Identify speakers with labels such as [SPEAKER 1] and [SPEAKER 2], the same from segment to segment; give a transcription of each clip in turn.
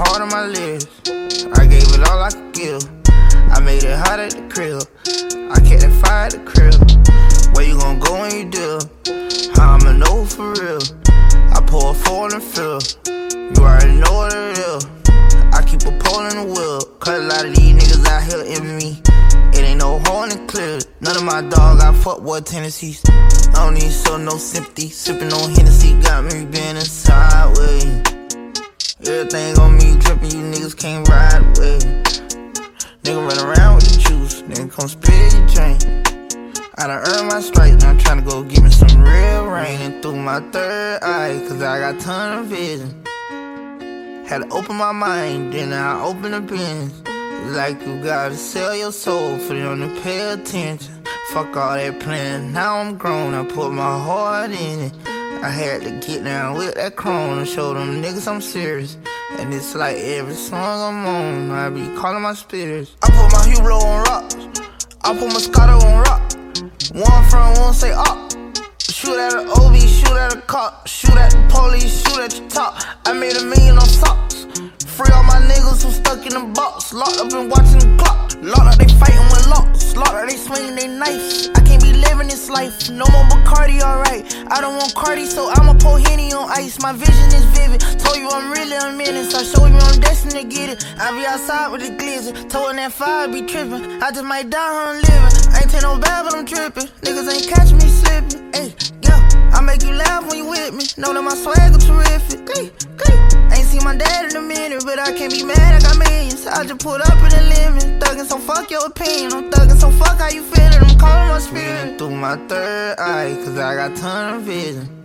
[SPEAKER 1] of my lips. I gave it all I could give. I made it hot at the crib. I kept that fire at the crib. Where you gon' go when you? How I'ma know for real? I pour a four in the field. You already know what it is. I keep a pole in the wheel. Cause a lot of these niggas out here envy me. It ain't no in the clear. None of my dog got fuck boy tendencies. I don't need show no sympathy. Sipping on Hennessy got me bending sideways. Everything on me dripping, you niggas can't ride with. Nigga run around with the juice, nigga come spit your drink. I done earned my stripes, now I'm tryna go give me some real rain. And through my third eye, cause I got ton of vision. Had to open my mind, then I open the business. Like you gotta sell your soul for them to pay attention. Fuck all that planning, now I'm grown, I put my heart in it. I had to get down with that chrome and show them niggas I'm serious. And it's like every song I'm on, I be calling my spirits. I put my hero on rocks, I put my Moscato on rock. One front, one say up. Shoot at an OB, shoot at a cop, shoot at the police, shoot at your top. I made a million on socks. Free all my niggas who stuck in the box, locked up and watching the clock. Locked up, they fighting with locks. Locked up, they swinging they knife. Life. No more Bacardi, alright. I don't want Cardi, so I'ma pour Henny on ice. My vision is vivid. Told you I'm really a menace. I show you I'm destined to get it. I be outside with the glizzy. Told that fire be tripping. I just might die on living. I ain't take no bad, but I'm tripping. Niggas ain't catch me slipping. Hey, yeah. I make you laugh when you with me. Know that my swagger terrific. Hey, hey. Ain't seen my dad in a minute, but I can't be mad. I. Just put up in the limit. Thuggin', so fuck your opinion. I'm thuggin', so fuck how you feelin'. I'm calling my spirit through my third eye, cause I got ton of vision.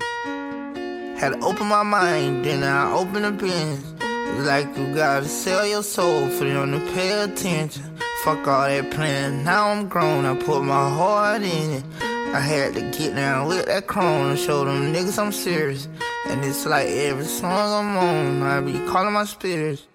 [SPEAKER 1] Had to open my mind, then I opened the. It's like you gotta sell your soul for them to pay attention. Fuck all that planning, now I'm grown, I put my heart in it. I had to get down with that chrome and show them niggas I'm serious. And it's like every song I'm on, I be calling my spirits.